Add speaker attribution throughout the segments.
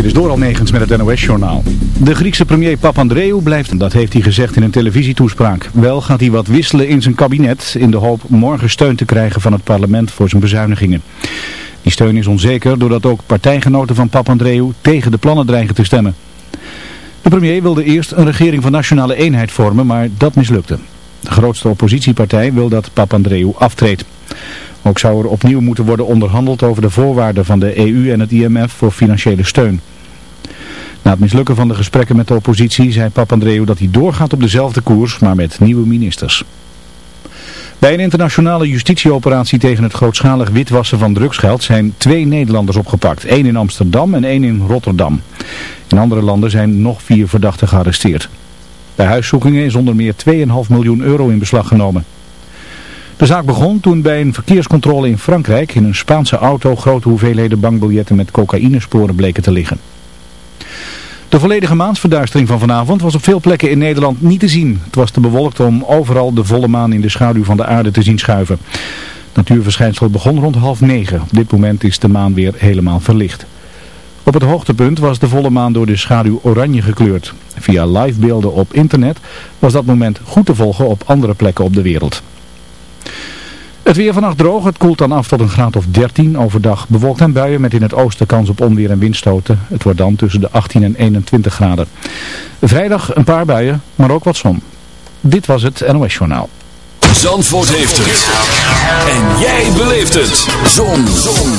Speaker 1: Dit is door Negens met het NOS-journaal. De Griekse premier Papandreou blijft, dat heeft hij gezegd in een televisietoespraak. Wel gaat hij wat wisselen in zijn kabinet in de hoop morgen steun te krijgen van het parlement voor zijn bezuinigingen. Die steun is onzeker doordat ook partijgenoten van Papandreou tegen de plannen dreigen te stemmen. De premier wilde eerst een regering van nationale eenheid vormen, maar dat mislukte. De grootste oppositiepartij wil dat Papandreou aftreedt. Ook zou er opnieuw moeten worden onderhandeld over de voorwaarden van de EU en het IMF voor financiële steun. Na het mislukken van de gesprekken met de oppositie zei Papandreou dat hij doorgaat op dezelfde koers, maar met nieuwe ministers. Bij een internationale justitieoperatie tegen het grootschalig witwassen van drugsgeld zijn twee Nederlanders opgepakt. één in Amsterdam en één in Rotterdam. In andere landen zijn nog vier verdachten gearresteerd. Bij huiszoekingen is onder meer 2,5 miljoen euro in beslag genomen. De zaak begon toen bij een verkeerscontrole in Frankrijk in een Spaanse auto grote hoeveelheden bankbiljetten met cocaïnesporen bleken te liggen. De volledige maansverduistering van vanavond was op veel plekken in Nederland niet te zien. Het was te bewolkt om overal de volle maan in de schaduw van de aarde te zien schuiven. Natuurverschijnsel begon rond half negen. Op dit moment is de maan weer helemaal verlicht. Op het hoogtepunt was de volle maan door de schaduw oranje gekleurd. Via livebeelden op internet was dat moment goed te volgen op andere plekken op de wereld. Het weer vannacht droog, het koelt dan af tot een graad of 13. Overdag bewolkt en buien met in het oosten kans op onweer en windstoten. Het wordt dan tussen de 18 en 21 graden. Vrijdag een paar buien, maar ook wat zon. Dit was het NOS Journaal.
Speaker 2: Zandvoort heeft het. En jij beleeft het. Zon. zon.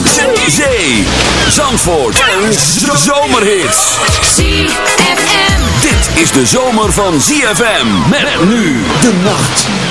Speaker 2: Zee. Zandvoort. Een zomerhit.
Speaker 3: ZFM.
Speaker 2: Dit is de zomer van ZFM. Met nu de nacht.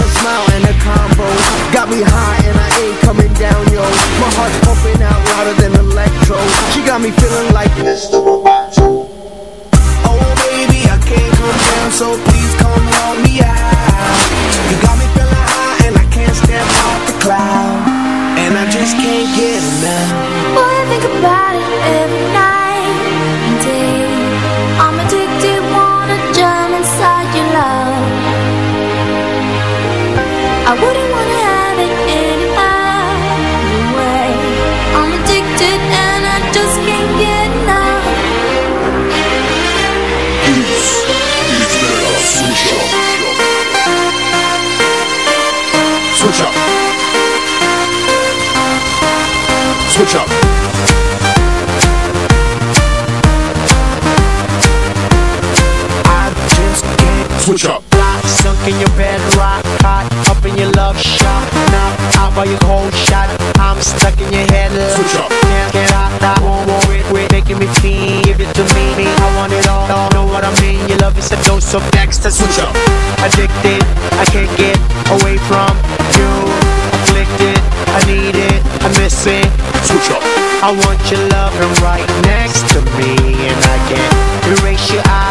Speaker 4: smile and a combo. Got me high and I ain't coming down, yo. My heart's pumping out louder than electro. She got me feeling like Mr. Roboto Oh baby, I can't come down, so please come help me out. You got me feeling high and I can't step off the cloud. And I just can't get enough.
Speaker 5: Boy, I think about it every
Speaker 6: Switch up. Switch up.
Speaker 4: I just can't get it.
Speaker 6: Switch up.
Speaker 4: Rock, sunk in your bed, rock Up in your love shot Now, out by your cold shot? I'm stuck in your head.
Speaker 6: Switch up.
Speaker 4: Can't get out, I won't worry Quit making me feel, give it to me. I want it all, all know what I mean. Your love is a dose of next
Speaker 6: Switch up.
Speaker 4: Addicted, I can't get away from you. Afflicted, I need it, I miss it.
Speaker 6: Switch up.
Speaker 4: I want your loving right next to me. And I can't erase you out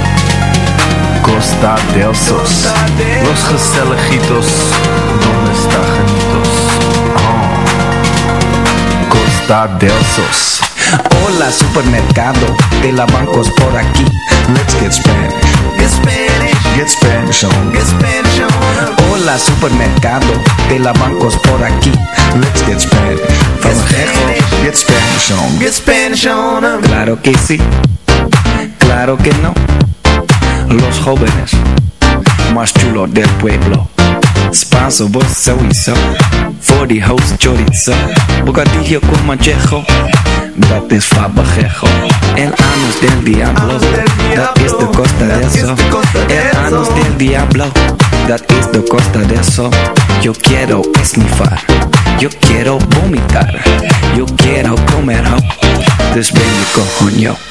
Speaker 7: Costa del Sos. Los Gestelejitos, ¿dónde está Janitos? Oh. Costa del Sos.
Speaker 8: Hola supermercado de la bancos por aquí. Let's get Spanish.
Speaker 4: Get Spanish,
Speaker 8: Get Spanish on.
Speaker 4: get Spanish on.
Speaker 8: Hola supermercado, de la bancos por aquí. Let's get Spanish. From Get get Spanish on. Get Spanish on. em. Claro que sí, claro que no. Los jóvenes más chulos del pueblo. Spanso, vos sowieso. For the house chorizo. Bocadillo con manchejo. Dat is fabajejo. El anus del diablo. Dat is de costa de eso. El anus del diablo. Dat is de costa de eso. Yo quiero esnifar. Yo quiero vomitar. Yo quiero comer ho. Dus ben je coño.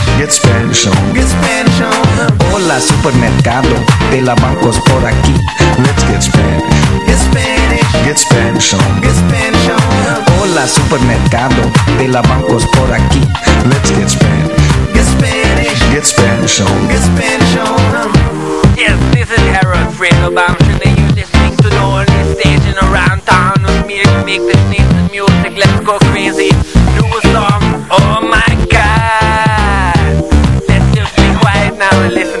Speaker 8: Get Spanish on. Get Spanish on. Hola supermercado, de la bancos por aquí. Let's get Spanish. Get Spanish. Get Spanish on. Get Spanish on. Hola supermercado, de la bancos por aquí. Let's get Spanish. Get Spanish. Get Spanish on. Get Spanish on.
Speaker 9: Yes, this is Harold Fredo Bamshin and you're listening to the only station around town with me to make this nation music. Let's go crazy. Do a song. Oh my listen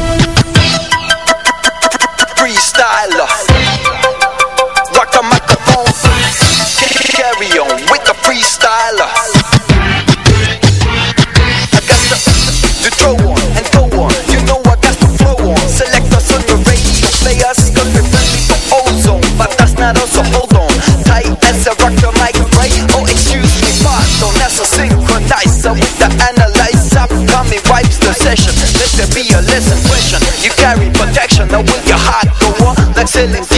Speaker 10: On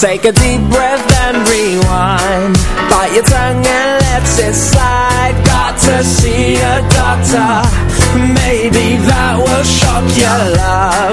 Speaker 11: Take a deep breath and rewind. Bite your tongue and let it slide Got to see a doctor. Maybe that will shock your love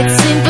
Speaker 5: It's simple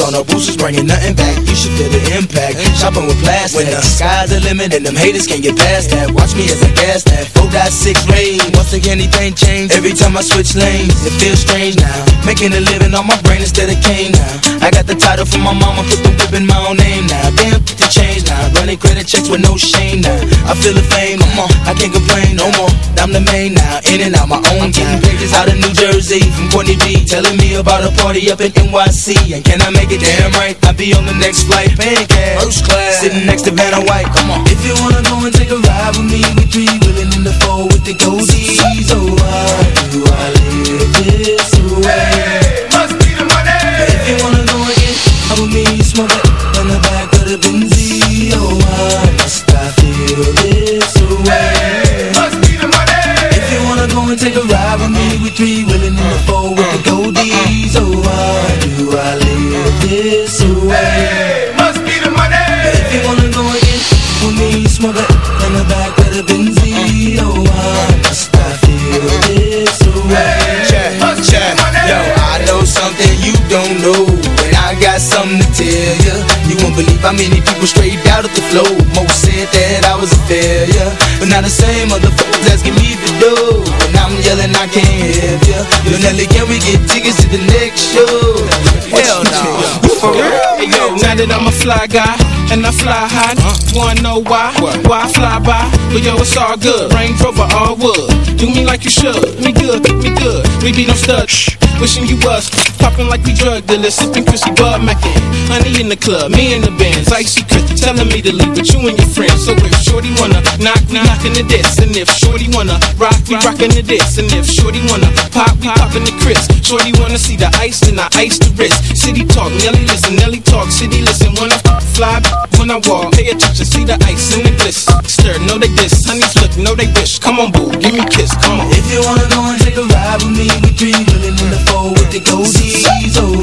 Speaker 12: on the
Speaker 13: boosters, bringing nothing back. You should feel the impact. Shopping with plastic. When the sky's the limit and them haters can't get past that. Watch me as I gas that. 4.6 range. Once again, anything change. Every time I switch lanes, it feels strange now. Making a living on my brain instead of cane now. I got the title from my mama, put the whip in my own name now. Damn, put the change now. Running credit checks with no shame now. I feel the fame, come on, I can't complain no more. I'm the main now, in and out my own Getting pages out of New Jersey from Courtney B telling me about a party up in NYC. And can I make it damn right? I'll be on the next flight, paying cash. First class, sitting next to Vanna White. Come on. If you wanna go and take a ride with me, we three willing in the four with the goldies. Oh, why do I live this way? must be the money. If you wanna go out with me, smoke it in the back of the Benz. Oh, why must I feel this way? Must be the money. If you wanna go and take a ride with me, we three willing in the four with the goldies. Oh, why do I live this way? must be the money. If you wanna go again with me, smoke How many people straight out of the flow. Most said that I was a failure, but now the same motherfuckers asking me to do. And I'm yelling, I can't help you. Yo, Nelly, can we get tickets to the next show? Hell no. For real?
Speaker 14: Hey, yo, now that I'm a fly guy and I fly high, uh-huh. wanna know why? Why I fly by? But yo, it's all good. Range Rover, all wood. Do me like you should. Me good, me good. We be no stud. Wishing you was Popping like we drug dealers, sipping Chrissy Bud Mackin. Honey in the club, me in the bands, icy Chris telling me to leave with you and your friends. So if Shorty wanna knock, we knockin' the this. And if Shorty wanna rock, we rockin' the this. And if Shorty wanna pop, we poppin' the Chris. Shorty wanna see the ice, then I ice the wrist. City talk, Nelly listen, Nelly talk, city listen. When I fly, when I walk, pay attention, see the ice in the bliss. Stir, know they diss, honey flip, know they wish. Come on, boo, give me a kiss, come on.
Speaker 13: If you wanna go and take a ride with me, we three willing in the four with the goldies. Oh,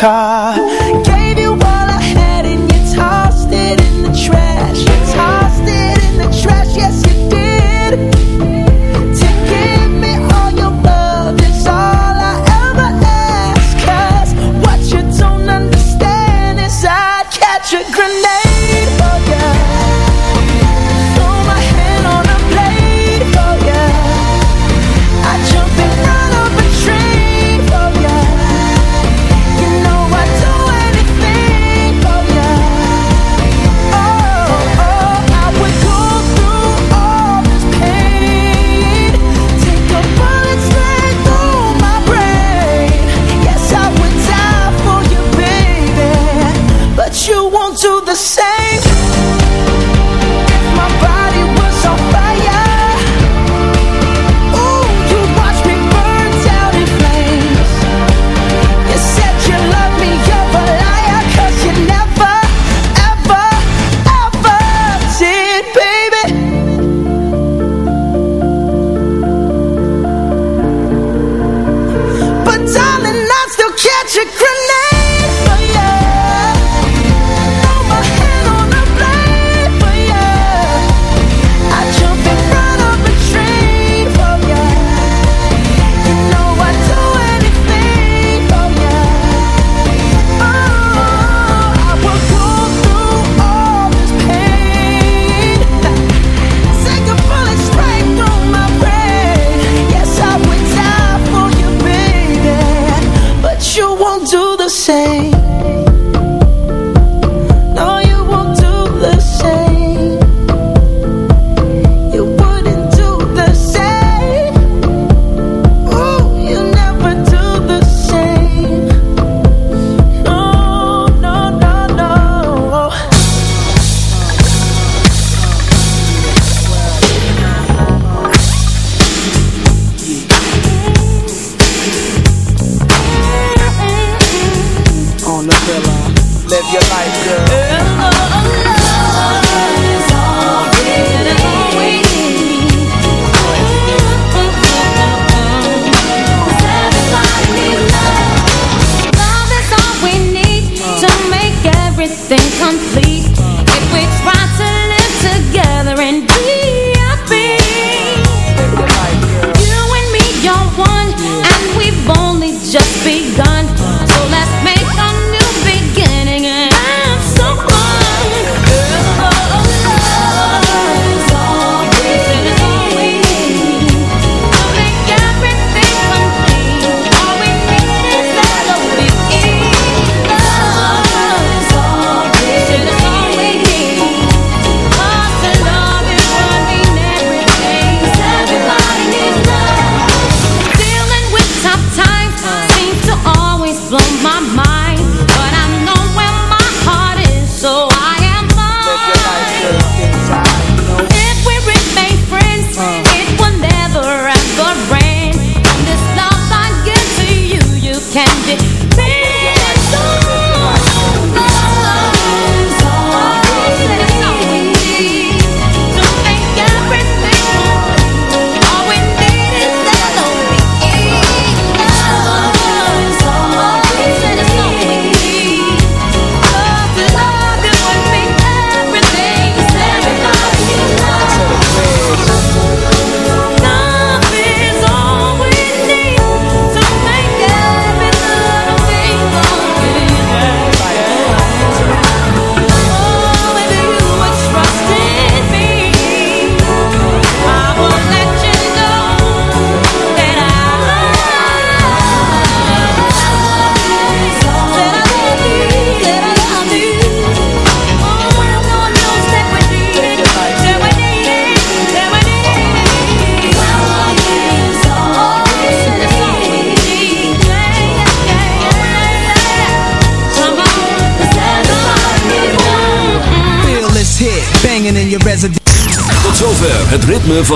Speaker 12: car.